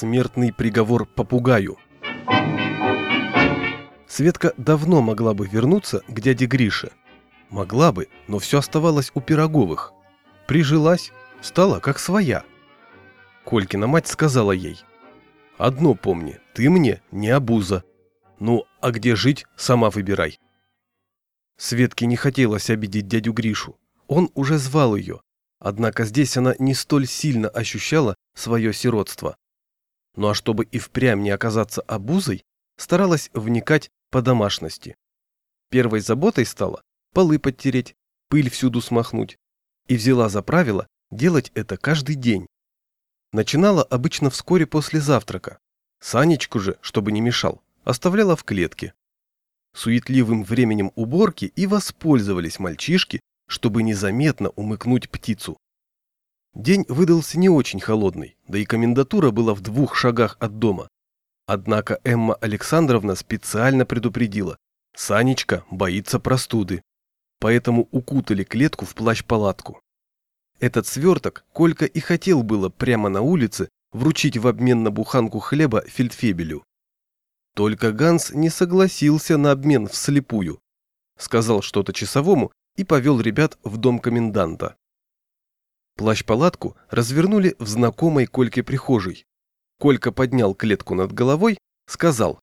Смертный приговор попугаю. Светка давно могла бы вернуться к дяде Грише. Могла бы, но все оставалось у Пироговых. Прижилась, стала как своя. Колькина мать сказала ей. «Одно помни, ты мне не обуза. Ну, а где жить, сама выбирай». Светке не хотелось обидеть дядю Гришу. Он уже звал ее. Однако здесь она не столь сильно ощущала свое сиротство. Ну а чтобы и впрямь не оказаться обузой, старалась вникать по домашности. Первой заботой стала полы подтереть, пыль всюду смахнуть. И взяла за правило делать это каждый день. Начинала обычно вскоре после завтрака. Санечку же, чтобы не мешал, оставляла в клетке. Суетливым временем уборки и воспользовались мальчишки, чтобы незаметно умыкнуть птицу. День выдался не очень холодный, да и комендатура была в двух шагах от дома. Однако Эмма Александровна специально предупредила, Санечка боится простуды. Поэтому укутали клетку в плащ-палатку. Этот сверток Колька и хотел было прямо на улице вручить в обмен на буханку хлеба фельдфебелю. Только Ганс не согласился на обмен вслепую. Сказал что-то часовому и повел ребят в дом коменданта. Плащ-палатку развернули в знакомой Кольке прихожей. Колька поднял клетку над головой, сказал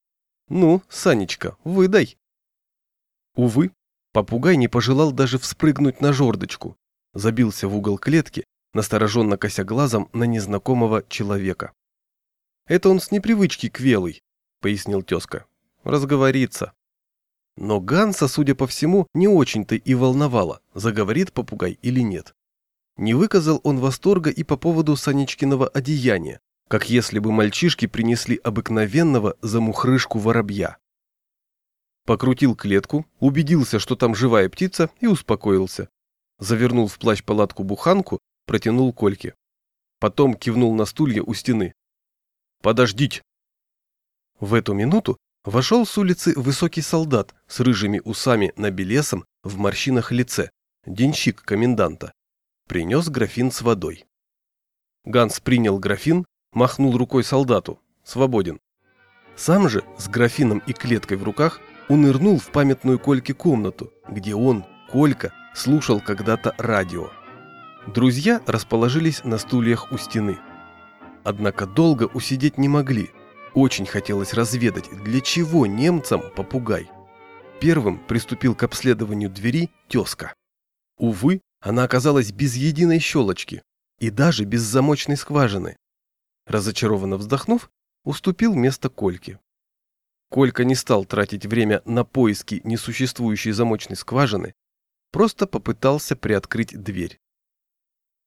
«Ну, Санечка, выдай». Увы, попугай не пожелал даже вспрыгнуть на жердочку, забился в угол клетки, настороженно кося глазом на незнакомого человека. «Это он с непривычки квелый», — пояснил тезка. «Разговорится». Но Ганса, судя по всему, не очень-то и волновало, заговорит попугай или нет. Не выказал он восторга и по поводу Санечкиного одеяния, как если бы мальчишки принесли обыкновенного замухрышку воробья. Покрутил клетку, убедился, что там живая птица, и успокоился. Завернул в плащ палатку буханку, протянул Кольке. Потом кивнул на стулья у стены. «Подождите!» В эту минуту вошел с улицы высокий солдат с рыжими усами на белесом в морщинах лице, денщик коменданта. Принес графин с водой. Ганс принял графин, махнул рукой солдату. Свободен. Сам же, с графином и клеткой в руках, унырнул в памятную Кольке комнату, где он, Колька, слушал когда-то радио. Друзья расположились на стульях у стены. Однако долго усидеть не могли. Очень хотелось разведать, для чего немцам попугай. Первым приступил к обследованию двери тезка. Увы, она оказалась без единой щелочки и даже без замочной скважины. Разочарованно вздохнув, уступил место Кольке. Колька не стал тратить время на поиски несуществующей замочной скважины, просто попытался приоткрыть дверь.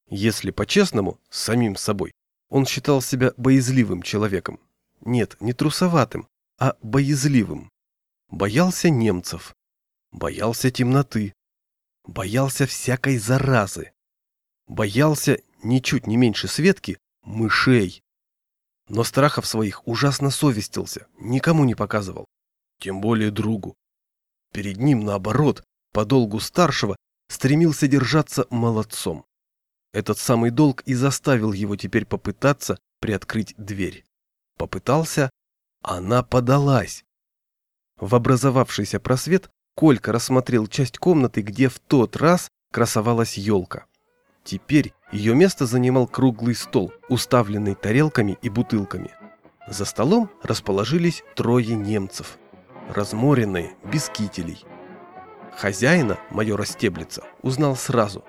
Если по-честному, с самим собой, он считал себя боязливым человеком. Нет, не трусоватым, а боязливым. Боялся немцев, боялся темноты, боялся всякой заразы. Боялся, ничуть не меньше Светки, мышей. Но страхов своих ужасно совестился, никому не показывал. Тем более другу. Перед ним, наоборот, по долгу старшего, стремился держаться молодцом. Этот самый долг и заставил его теперь попытаться приоткрыть дверь. Попытался, она подалась. В образовавшийся просвет Колька рассмотрел часть комнаты, где в тот раз красовалась елка. Теперь ее место занимал круглый стол, уставленный тарелками и бутылками. За столом расположились трое немцев, разморенные, без кителей. Хозяина, майора Стеблица, узнал сразу.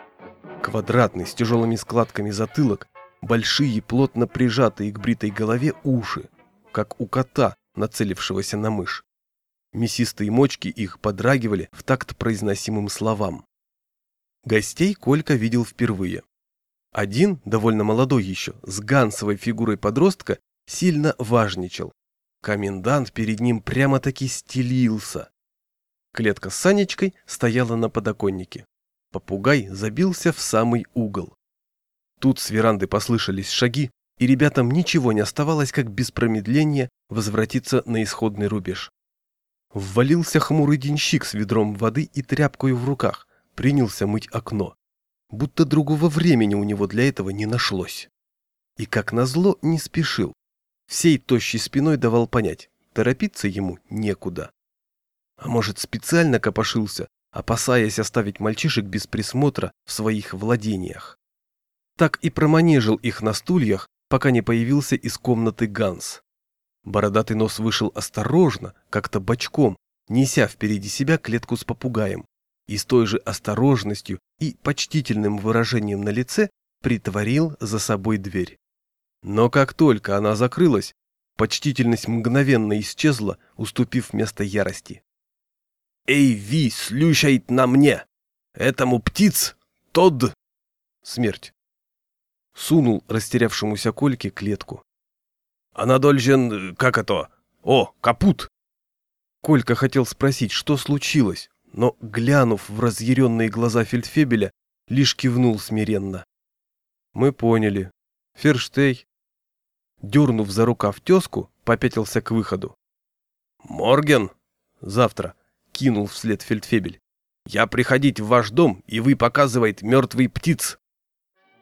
Квадратный, с тяжелыми складками затылок, большие, плотно прижатые к бритой голове уши, как у кота, нацелившегося на мышь. Мясистые мочки их подрагивали в такт произносимым словам. Гостей Колька видел впервые. Один, довольно молодой еще, с гансовой фигурой подростка, сильно важничал. Комендант перед ним прямо-таки стелился. Клетка с Санечкой стояла на подоконнике. Попугай забился в самый угол. Тут с веранды послышались шаги, и ребятам ничего не оставалось, как без промедления возвратиться на исходный рубеж. Ввалился хмурый денщик с ведром воды и тряпкой в руках, принялся мыть окно. Будто другого времени у него для этого не нашлось. И как назло не спешил. всей тощей спиной давал понять, торопиться ему некуда. А может, специально копошился, опасаясь оставить мальчишек без присмотра в своих владениях. Так и проманежил их на стульях, пока не появился из комнаты Ганс. Бородатый нос вышел осторожно, как-то бочком, неся впереди себя клетку с попугаем, и с той же осторожностью и почтительным выражением на лице притворил за собой дверь. Но как только она закрылась, почтительность мгновенно исчезла, уступив место ярости. «Эй, Ви, слющает на мне! Этому птиц! Тод!» Смерть. Сунул растерявшемуся Кольке клетку. «Она должен... как это? О, капут!» Колька хотел спросить, что случилось, но, глянув в разъяренные глаза Фельдфебеля, лишь кивнул смиренно. «Мы поняли. Ферштей». Дернув за рукав тезку, попятился к выходу. «Морген!» «Завтра», — кинул вслед Фельдфебель. «Я приходить в ваш дом, и вы показывает мертвый птиц».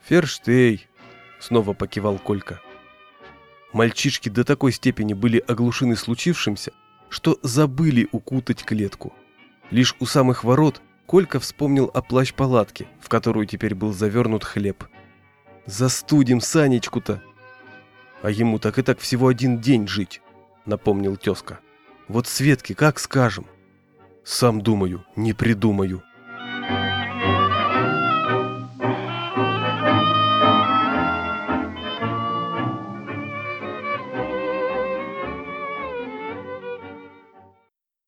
«Ферштей», — снова покивал Колька. Мальчишки до такой степени были оглушены случившимся, что забыли укутать клетку. Лишь у самых ворот Колька вспомнил о плащ-палатке, в которую теперь был завернут хлеб. «Застудим Санечку-то!» «А ему так и так всего один день жить», — напомнил тезка. «Вот Светке как скажем?» «Сам думаю, не придумаю»,